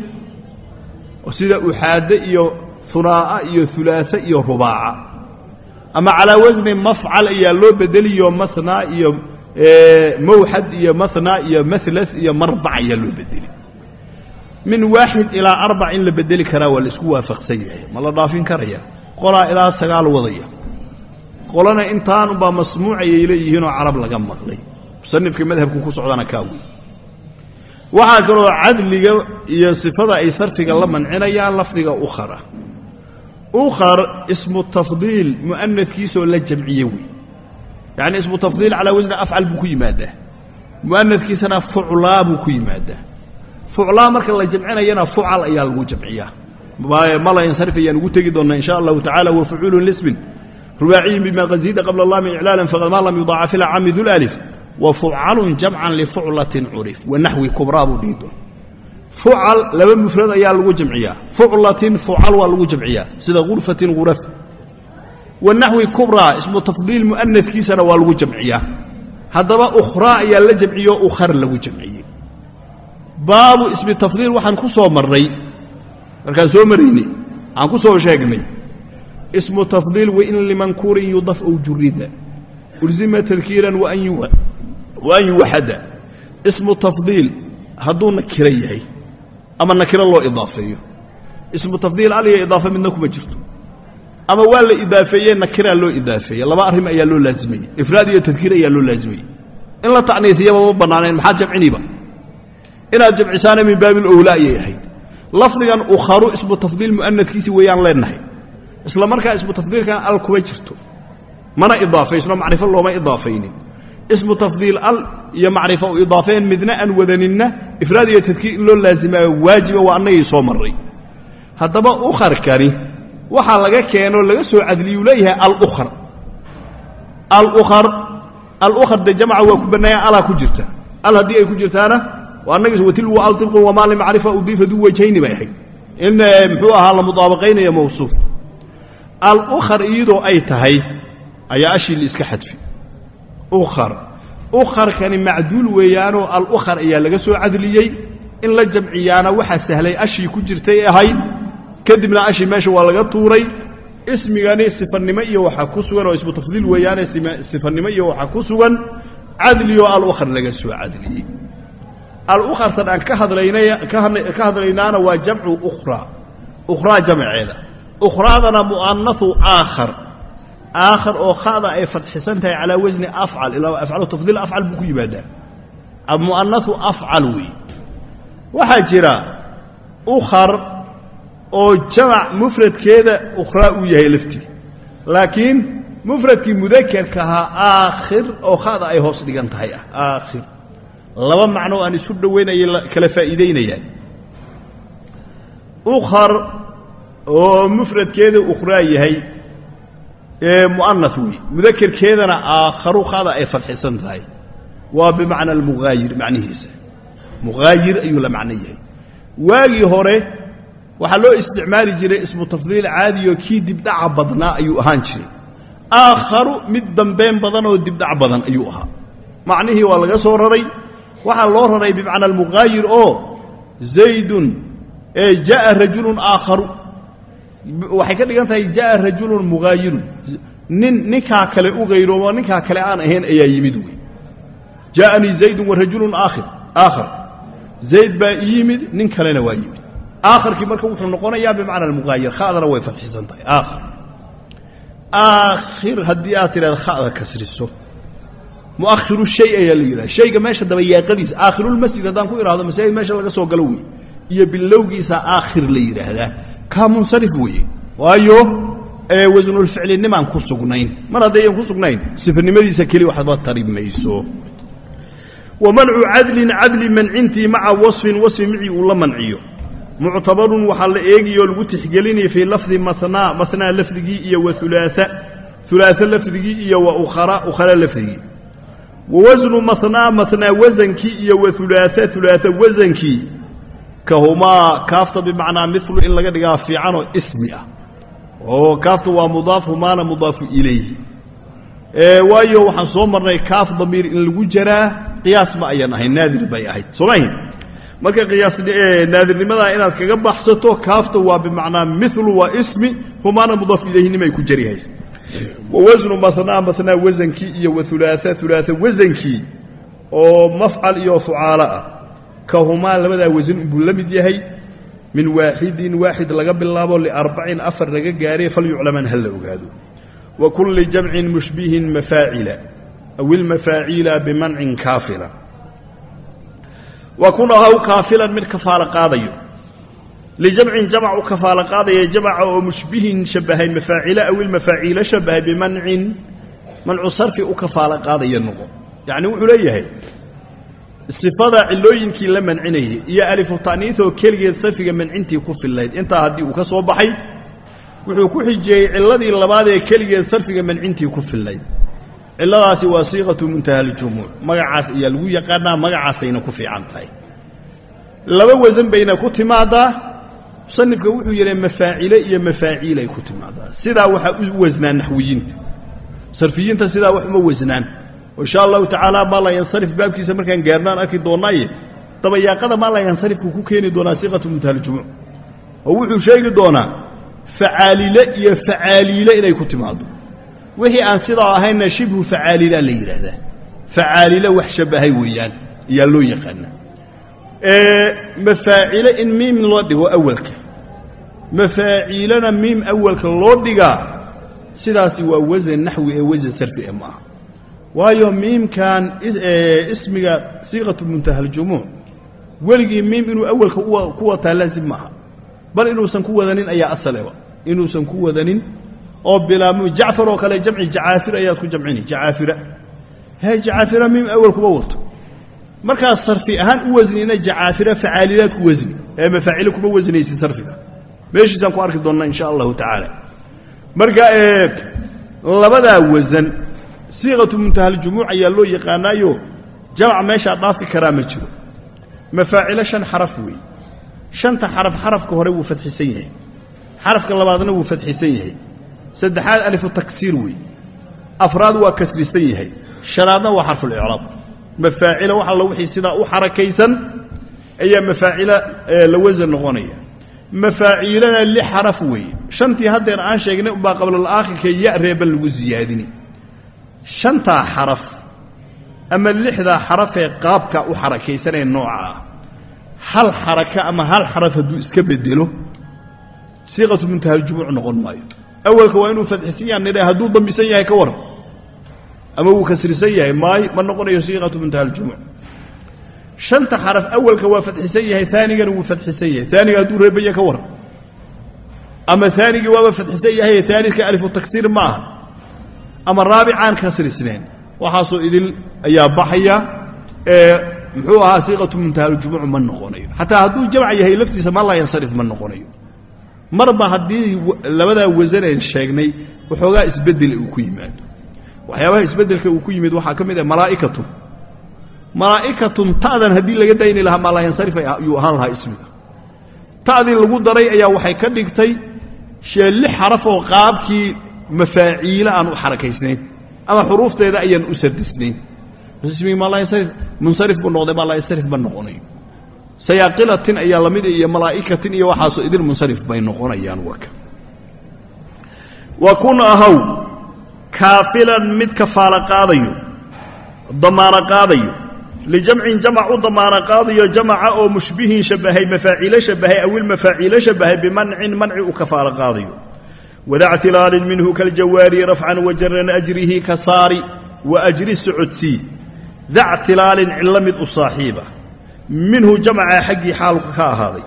sida uxaade iyo hunaa'a iyo ulaaa iyo rubaaca ama calaa wasni mafcal ayaa loo bedeliyo manaa iyo mawxad iyo manaa iyo mala iyo marbac ayaa loo bedeli. Min waaxid ilaa arbac in la bedeli karaa waa la isku waafaqsan yahay. Ma la dhaafin karaya? Qolaa ilaa sagaal wadaya. Qolana intaanubaa masmuucayay leeyihiinoo carab laga maqlay. Musanifka madhabku ku socdana kaa wey waxaa kaloo cadliga iyo sifada ay sarfiga la mancinayaan lafdiga ukhara ukhar ismu tafdiil mu'anadkiisoo la jamciye wey yacni ismu tafdiil calaa wasni afcal buu ku yimaadaa. Mu'anadkiisana fuclaa buu ku yimaadaa. Fuclaa marka la jamcinayana fucal ayaa lagu jamciyaa. Mala insarif ayaan ugu tegi doonnaa in sha allahu tacala wa fucuulun lismin rubaaciyin bima qasiida qabla lami iclaalan faqad maa lam yudaacaf ila cami dulaalif wa fucalun jamcan lifuclatin curif. Wa naxwi kubraa buu dhihi doona fucal laba mufrad ayaa lagu jamciyaa. Fuclatin fucal waa lagu jamciyaa. Sida gurfatin guraf wa naxwi kubraa ismu tafdiil mu'anadkiisana waa lagu jamciyaa. Haddaba ukhraa ayaa la jamciyo ukhar lagu jamciyey baabu ismi tafdiil waxaan ku soo marnay markaan soo maraynay aan ku soo sheegnay. Ismu tafdiil wain limankuurin yudaf ow jurida. Ulzima tadkiiran waan yuwaxada ismu tafdiil hadduu nakiro yahay ama nakiro loo idaafeeyo. Ismu tafdiil aliga idaafe midna kuma jirto. Ama waa la idaafeeye nakiraa loo idaafeeye. Laba arrim ayaa loo laazimayey ifraad iyo tadkiir ayaa loo laazimayey in la tacniisiyaba ma bannaanayn maxaad jamciniiba? Inaad jamcisaana min baabi lowla ayay ahayd. Lafdigan ukharu ismu tafdiil mu'anadkiisi weeyaan leenahay isla markaa ismu tafdiilkan al kuma jirto. Mana idaafaysno macrifo looma idaafaynin ismu tafdiil al iyo macrifo u idaafeen midna aan wadaninna ifraad iyo tadkiir in loo laazimaayo waajiba waa annagii soo marray. Haddaba ukharkani waxaa laga keenoo laga soo cadliyuu leeyahay alukhar. Alukhar alukhar dee jamca waa ku bannaaya alaa ku jirta. Al haddii ay ku jirtaana annagiis watilwa al wamaa limacrifa udiifa duu bay ahayd. In muxuu ahaa la mudaabaqaynayo mawsuuf. Alukhar iyadoo ay tahay ayaa ashii liiska xadfi. Ukhar ukharkani macduul weeyaanoo alukhar ayaa laga soo cadliyey. In la jamciyaana waxaa sahlay ashii ku jirtay ahayd. Kadibna ashii meesha waa laga tuuray. Ismigani sifanimo iyo waxaa ku sugan oo ismu tafdiil weeyaane sifanimo iyo waxaa ku sugan cadlioo alukhar laga soo cadliyey. Alukhartan aan ka hadlaynaana waa jamcu ukhraa ukhraa jamceeda. Ukhraadana mu'anahu aakhar aakhar oo khada ay fadxisan tahay calaa wasni afcal ilaa afcalu tafdiil afcal buu ku yimaadaa mu'anahu afcal wey waxaa jira ukhar oo jamac mufradkeeda ukhraa uu yahay laftii laakiin mufradkii mudakerka ahaa aakhir oo khada ay hoos dhigan tahay ah aakhir. Laba macno aan isu dhoweynayay kala faa'iidaynayaan. Ukhar oo mufradkeeda ukhraa yahay ee mu'anath wey mudakerkeedana aakharu khada ay fadxisan tahay. Waa bimacna almuhaayir macnihiisa. Muhaayir ayuu la macno yahay. Waagii hore waxaa loo isticmaali jiray ismu tafdiil caadiyo kii dibdhaca badnaa ayuu ahaan jiray. Aakharu mid dambeen badan oo dibdhac badan ayuu ahaa. Macnihii waa laga soo raray. Waxaa loo raray bimacna almuhaayir oo zaydun ee ja'a rajulun waxay ka dhigan tahay ja'a rajulun muhaayirun nin ninkaa kale u hayroobo ninkaa kale aan ahayn ayaa yimid wey. Jaa'anii zaydun wa rajulun aakhir aakhar. Zayd baa ii yimid nin kalena waa yimid. Aakharkii marka wuxuu noqonayaa bimacna almuhaayir khadana way fadxisan tahay aakhar. Aakhir haddii aad tidhahda khada kasriso. Mu'akhiru shay ayaa la yidhaha. Shayga meesha dabayaaqadiisa aakhirulmasjid haddaan ku idhahdo masaajid meesha laga soo galo wey. Iyo bilowgiisa aakhir la yidhaahdaa kaa munsarif weeye. Waayo wasnulficlinimaan ku sugnayn. Mar haddayan ku sugnayn sifanimadiisa keli waxba tari mayso. Wa mancu cadlin cadli mancintii maca wasfin wasfi micii uu la manciyo. Muctabarun waxaa la eegayoo lagu tixgelinaya fii lafdi manaa manaa lafdigii iyo wa ulaaa ulaaa lafdigii iyo wa ukhara lafdigii. Wa wasnu manaa manaa wasankii iyo wa ulaaa ulaaa wasankii kahumaa kaafta bimacnaa milu in laga dhigaa fiicanoo ismi ah. Oo kaafta waa mudaaf humaana mudaafu ilayhi. Waayo waxaan soo marnay kaaf damiir in lagu jaraa qiyaas ma ayan ahayn naadir bay ahayd. Soomahin marka qiyaas naadirnimadaa inaad kaga baxsato kaafta waa bimacnaa milu waa ismi humaana mudaaf ilayhinimay ku jarihays wa wasnu manaa manaa wasankii iyo wa ulaaa ulaaa wasankii oo mafcal iyo fucaalo ah kahumaa labadaa wasan unbuu la mid yahay. Min waaxidin waaxid laga bilaabo liarbacin afar laga gaaree falyuclaman ha la ogaado. Wa kulli jamcin mushbihin mafaacila aw ilmafaaciila bimancin kaafila. Wa kun ahaw kaafilan mid kafaalo qaadayo. Lijamcin jamc u kafaalo qaadaya jamca oo mushbihin shabahay mafaacila aw ilmafaaciila shabahay bimancin mancu sarfi u kafaalo qaadaya noqo. Yacni wuxuu leeyahay sifada cilooyinkii la mancinayay iyo alifu ta'niioo keligeed sarfiga mancintii ku fillayd intaa haddii uu ka soo baxay wuxuu ku xijiyey ciladii labaad ee keligeed sarfiga mancintii ku fillayd. Ciladaasi waa siiqatu muntaha aljumuuc magacaas ayaa lagu yaqaanaa magacaasayna ku fiican tahay. Laba wasan bayna ku timaadaa musanifka wuxuu yidhi mafaacile iyo mafaaciilay ku timaadaa. Sidaa waxaa u wasnaan naxwiyiinta. Sarfiyiinta sidaa wax uma wasnaan insha allahu tacaala maa laa yansarif baabkiisa markaan gaarnaan arki doonnaaye dabayaaqada maa laa yansarifku ku keeni doonaa siiqatu muntaha aljumuuc oo wuxuu sheegi doonaa facaalile iyo facaaliile inay ku timaado wixii aan sidaa ahaynna shibhu facaalila la yidhaahdaa facaalile wax shabahay weeyaan ayaa loo yaqaana mafaacile in miim loo dhigo awalka. Mafaaciilana miim awalka loo dhigaa sidaasi waa wasan naxwi ee wasan sarfi ee maaha waayo miimkan ismiga siiqatu muntaha aljumuuc weligii miim inuu awalka ku wataa laazim maaha. Bal inuusan ku wadanin ayaa asaleba inuusan ku wadanin oo bilaam jacfar oo kale jamci jacaafir ayaad ku jamcini jacaafira. He jacaafira miim awal wato markaas sarfi ahaan u wasnina jacaafira facaalilaad ku wasni ee mafaacile kuma wasnaysid sarfiga. Meeshiisaan ku arki doonnaa insha allahu tacaala. Marka labadaa wasan siiqatu muntaha aljumuuc ayaa loo yaqaanaayo jamc meeshaa dhaafi karaa ma jiro. Mafaacilo shan xaraf weeye shanta xaraf xarafka hore wuu fadxisan yahay. Xarafka labaadna wuu fadxisan yahay. Saddexaad alifu taksiir weeye afraad waa kasrisan yahay. Shanaadna waa xarfulicraab mafaacilo wax alla wixii sidaa u xarakaysan ayaa mafaacilo la wasan noqonaya. Mafaaciilana lix xaraf weeye shantii haddeer aan sheegnay umbaa qablolaakhirka ya reeban lagu siyaadini shantaa xaraf ama lixdaa xarafee qaabka u xarakaysanee nooca ah. Hal xaraka ama hal xaraf hadduu iska bedelo siiqatu muntaha aljumuuc noqon maayo. Awalka waa inuu fadxisan yaha nidha hadduu dambisan yahay ka waran. Ama wuu kasrisan yahay maay ma noqonayo siiqatu muntaha aljumuuc shanta xaraf awalka waa fadxisan yahay aanigana wuu fadxisan yahay. Aaniga hadduu reebaya ka waran. Ama aanigii waaba fadxisan yahay aanidka alifu taksiir ma aha ama raabicaan kasrisneen waxaasoo idil ayaa baxaya ee muxuu ahaa siiqatu muntahaljumuuc ma noqonayo. Xataa hadduu jamc yahay laftiisa ma laa yansarif ma noqonayo. Marba haddii labadaa wasaneen sheegnay waxoogaa isbeddel uu ku yimaado. Waxyaabaha isbeddelka uu ku yimid waxaa ka mid ah malaa'ikatun malaa'ikatun ta'dan haddii laga dayni lahaa maa laa yansarif ayuu ahaan lahaa ismiga. Ta'dii lagu daray ayaa waxay ka dhigtay shee lix xaraf oo qaabkii mafaaciile aan u xarakaysnayn ama xuruufteeda ayaan u yansarif munsarif buu noqday maa laa yansarif ma noqonayo sayaaqilatin ayaa la mid iyo malaa'ikatin iyo waxaasoo idil munsarif bay noqonayaan waka wa kun kaafilan mid kafaalo qaadayo damaano qaadayo lijamcin jamac u damaano qaadayo jamaca oo mushbihin shabahay mafaaciilo shabahay awil mafaaciilo shabahay bimancin manci u kafaalo qaadayo wadactilaalin minhu kaljawaari rafcan wajaran ajrihi ka saari wa ajri socodsii dactilaalin cillo mid u saaxiiba minhu jamca xaggii xaalku ka ahaaday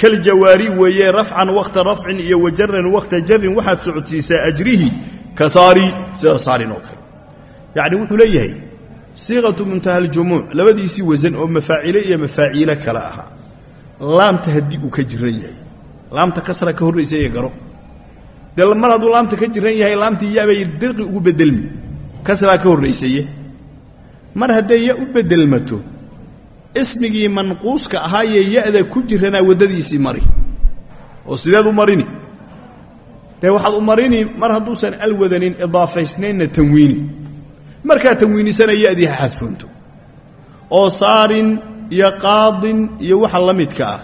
kaljawaari weeye rafcan wakhta rafcin iyo wajaran wakhta jarin waxaad socodsiisaa ajrihi ka saari sida saarin oo kale yacni wuxuu leeyahay siiqatu muntaha aljumuuc labadiisii wasan oo mafaacile iyo mafaaciilo kale ahaa laamta haddii uu ka jiran yahay laamta kasra ka horraysa ee garo dee mar hadduu laamta ka jiran yahay laamtii yabay dirqi ugu bedelmi kasraa ka horraysaye mar hadday ya u bedelmato ismigii manquuska ahaayee ya-da ku jiranaa waddadiisii mari. Oo sideed u marini. Dee waxaad u marini mar hadduusan alwadanin idaafaysnaynna tanwiini. Markaa tanwiinisana ya-dii ha xadfoonto. Oo saarin iyo qaadin iyo waxa la midka ah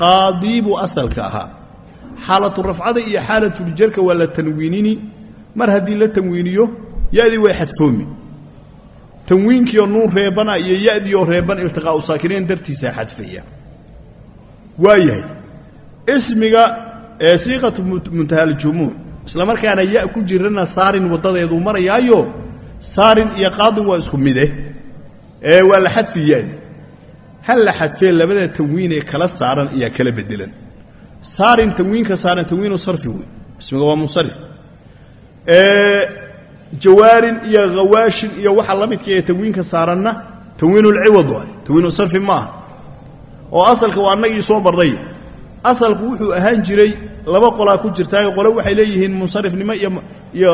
qaadii buu asalka ahaa xaalatu rafcada iyo xaalatuljarka waa la tanwiinini. Mar haddii la tanwiiniyo ya-dii way xadfoomi. Tanwiinkiioo nuun reebana iyo ya-diioo reeban iltiqaa'u saakinayn dartiisaa xadfaya. Waayahay ismiga ee siiqatu muntahaaljumuuc isla markaana ya ku jirana saarin waddadeeduu marayaayo saarin iyo qaadin waa isku mide. Ee waa la xadfi ya-di hal la xadfee labada tanwiin ee kala saaran ayaa kala bedelan saarin tanwiinka saaran tanwiinu sarfi wey ismiga waa munsarif. Jawaarin iyo hawaashin iyo waxa la midka ee tanwiinka saaranna tanwiinulciwad waay tanwiinu sarfi ma oo asalka waa annagii soo marray asalku wuxuu ahaan jiray laba qolaa ku jirtaayo qole waxay leeyihiin munsarifnimo iyo iyo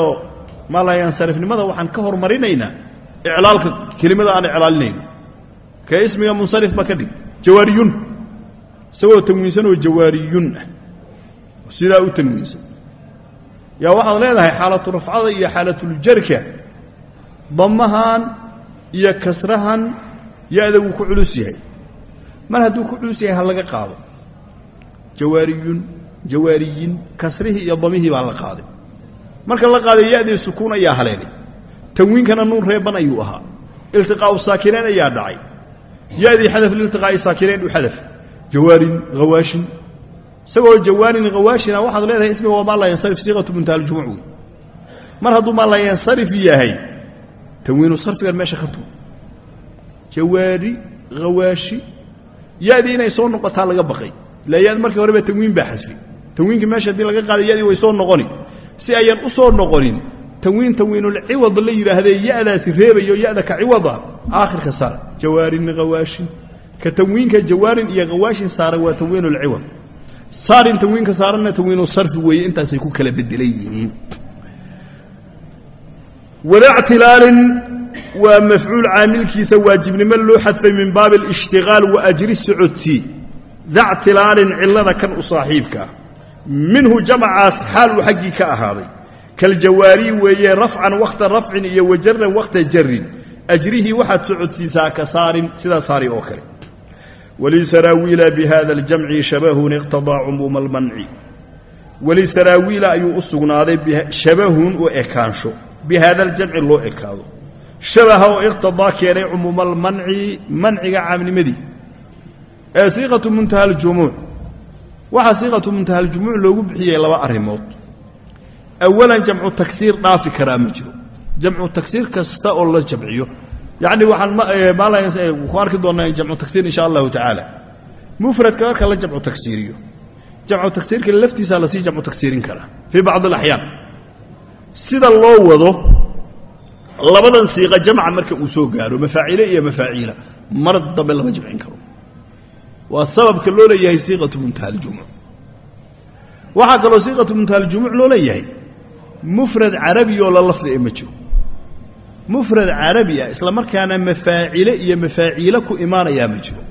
maalayansarifnimada waxaan ka hormarinaynaa iclaalka kelimada aan iclaalinayno. Kee ismiga munsarifba ka dhig? Jawaariyun isagoo tanwiinsan oo jawaariyun ah. Sidaa u tanwiinsan yaa waxaad leedahay xaalatu rafcada iyo xaalatuljarka damahan iyo kasrahan ya-da wuu ku culus yahay. Mar hadduu ku culus yahay ha laga qaado. Jawaariyun jawaariyin kasrihii iyo damihii baa la qaaday. Marka la qaaday ya-dii sukuun ayaa haleelay. Tanwiinkana nuun reeban ayuu ahaa. Iltiqaa'u saakinayn ayaa dhacay. Ya-dii xadaf liiltiqaa'i saakinayn u xadaf jawaarin hawaashin isagoo jawaarin hawaashina waxaad leedahay ismiga waa maa laa yansarif siiqatu muntaha aljumuuc wey mar hadduu maa laa yansarif yahay tanwiinu sarfigan meesha ka tuur jawaari hawaashi ya-dii inay soo noqotaa laga baqay ilaa ya-di markii horeba tanwiin baa xasfay tanwiinkii meesha haddii laga qaaday ya-dii way soo noqoni si ayaan u soo noqonin tanwiin tanwiinulciwad la yidhaahdee ya-daasi reebayo ya-da ka ciwada aakhirka saar jawaarin hawaashin ka tanwiinka jawaarin iyo hawaashin saaran waa tanwiinulciwad saarin tanwiinka saaranna tanwiinu sarfi weeye intaasay ku kala bedelan yihiin. Wadactilaalin waa mafcuul caamilkiisa waajibnimo loo xadfay min baabi alishtigaal wa ajri socodsii dactilaalin cillada kan u saaxiibkaa minhu jamacaas xaal uu xaggii ka ahaaday. Kaljawaari weeye rafcan wakhta rafcin iyo wajaran wakhta jarin ajrihii waxaad socodsiisaa ka saarin sidaa saari oo kale wlisaraawiila bihada اljamci shabahun iqtadaa cumuuma almanci walisaraawiila ayuu u sugnaaday shabahun u ekaansho bihaada aljamci loo ekaado shabaha oo iqtadaa keenay cumuuma almanci manciga caamnimadii ee siiqatu muntaha aljumuuc waxaa siiqatu muntaha aljumuuc loogu bixiyey laba arrimood awalan jamcu tagsiir dhaafi karaa ma jiro jamcu tagsiir kasta oo la jamciyo yacni waxaan maala ku arki doonnaa jamcu tagsiir insha allahu tacaala. Mufradka marka la jamcu tagsiiriyo jamcu tagsiirka laftiisaa la sii jamcu tagsiirin karaa fii bacdi alaxyaan sida loo wado labadan siiqa jamca marka uu soo gaaro mafaacile iyo mafaaciila mar dambe lama jamcin karo. Waa sababka loo leeyahay siiqatu muntaha aljumuc waxaa kaloo siiqatu muntaha aljumuc loo leeyahay mufrad carabi oo la lafdi ee ma jiro mufrad carabi ah isla markaana mafaacile iyo mafaaciile ku imaanayaa ma jiro.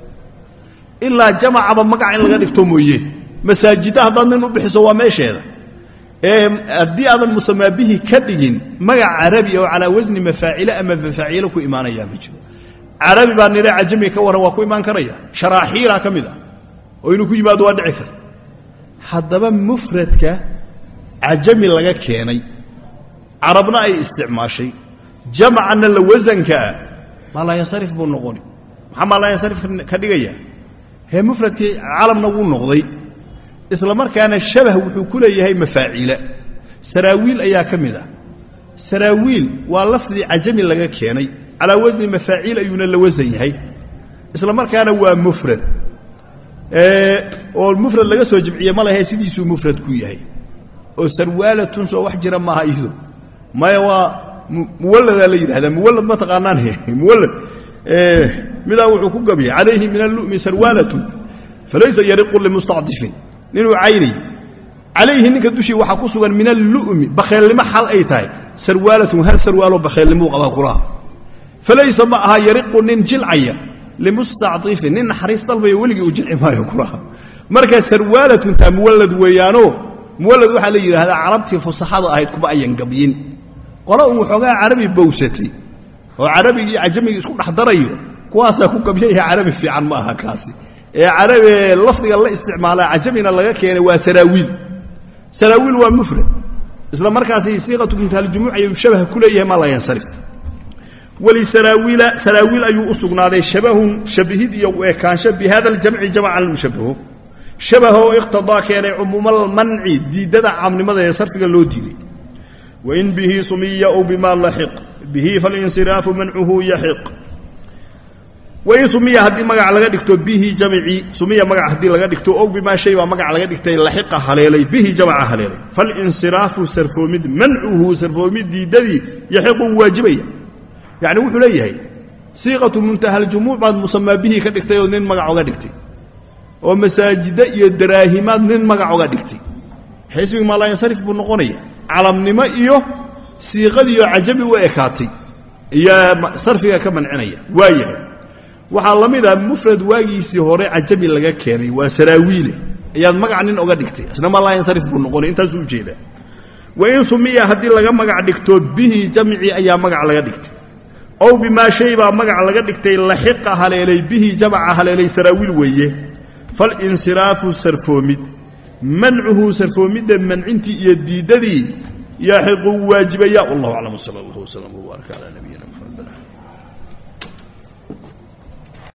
Ilaa jamacaba magac in laga dhigto mooye. Masaajidda haddaad nin u bixiso waa meesheeda. Ee haddii aadan musamaa ka dhigin magac carabi oo calaa wasni mafaacile ama mafaaciile ku imaanayaa ma jiro. Carabi baa nire cajami ka warran waa ku imaan karaya. Sharaaxiilaa ka mid ah oo inuu ku yimaado waa dhici karta haddaba mufradka cajami laga keenay. Carabna ay isticmaashay jamcanna la wasankaa maalaayansarif buu noqoni maxaa maalaayansarif ka dhigaya? Hee mufradkii calamna wuu noqday. Isla markaana shabah wuxuu ku leeyahay mafaaciila saraawiil ayaa ka mid ah. Saraawiil waa lafdii cajami laga keenay. Calaa wasni mafaaciil ayuuna la wasan yahay. Isla markaana waa mufrad. Oo mufrad laga soo jimciye ma lahe sidiisuu mufrad ku yahay. Oo sarwaalatun soo wax jira maaha iyado maya waa muwalladaa la yidhahdaa muwallad ma taqaanaan muwallad. Midaa wuxuu ku gabyay calayhi min allumi sarwaalatun falaysa yariqu limustacdifin ninuu caynay calayhi ninka dushii waxaa ku sugan min allumi bakheelnimo xal ay tahay. Sarwaalatun hal sarwaaloo bakheelnimuu qabaa kulaha falaysa ma aha yariqu nin jilcaya limustacifin nin naxariis dalbaya weligii uu jilci maayo kulaha marka sarwaalatun taa muwallad weeyaanoo muwallad waxaa la yidhaahdaa carabtii fusaxada ahayd kuma ayan gabyin qolo uu waxoogaa carabi bowsatay oo carabigii cajamigii isku dhex darayo kuwaasaa ku gabyaya carabi fiican ma aha kaasi. Ee carabi lafdiga la isticmaalaa cajamina laga keenay waa saraawiil saraawiil waa mufrad. Isla markaasi siiqatu muntahaljumuuc ayuu shabaha ku leeyahay maa la yansarif walisaraawiila saraawiil ayuu u sugnaaday shabahun shabihid iyo ekaansho bi hada aljamci jamcan lagu shabaho. Shabahoo iqtidaa keenay cumuumalmanci diiddada caamnimada ee sarfiga loo diiday wain bihi sumiya ow bima laxiq bihi falinsiraafu mancuhu yaxiq wain sumiya haddii magac laga dhigto bihi jamci sumiya magac haddii laga dhigto ow bimaa shay baa magac laga dhigtay laxiqa haleelay bihi jamca haleelay falinsiraafu sarfoomid mancuhu sarfoomid diiddadii yaxiqu waajibaya yacni wuxuu leeyahay siiqatu muntahaljumuuc baad musamaa bihi ka dhigtay oo nin magac oga dhigtay oo masaajidda iyo daraahimaad nin magac oga dhigtay xisbiga maalaayansarif buu noqonaya calamnimo iyo siiqadiioo cajabi u ekaatay. Iyo sarfiga ka mancinaya. Waa yahay. Waxaa la mid a mufrad waagiisii hore cajabi laga keenay. Waa saraawiile. Ayaad magac nin oga dhigtay. Isna maalaayansarif buu noqonaya intaasuu u jeedaa wain sumiya haddii laga magac dhigto bihi jamci ayaa magac laga dhigtay. Ow bimaa shay baa magac laga dhigtay laxiqa haleelay bihi jamca haleelay saraawiil weeye. Falinsiraafu sarfoomid mancuhu sarfoomidda mancintii iyo diiddadii yaaxiqu waajibaya. Wallahu aclam sala allah wslam wbaaraka calaa nabiyina mxamed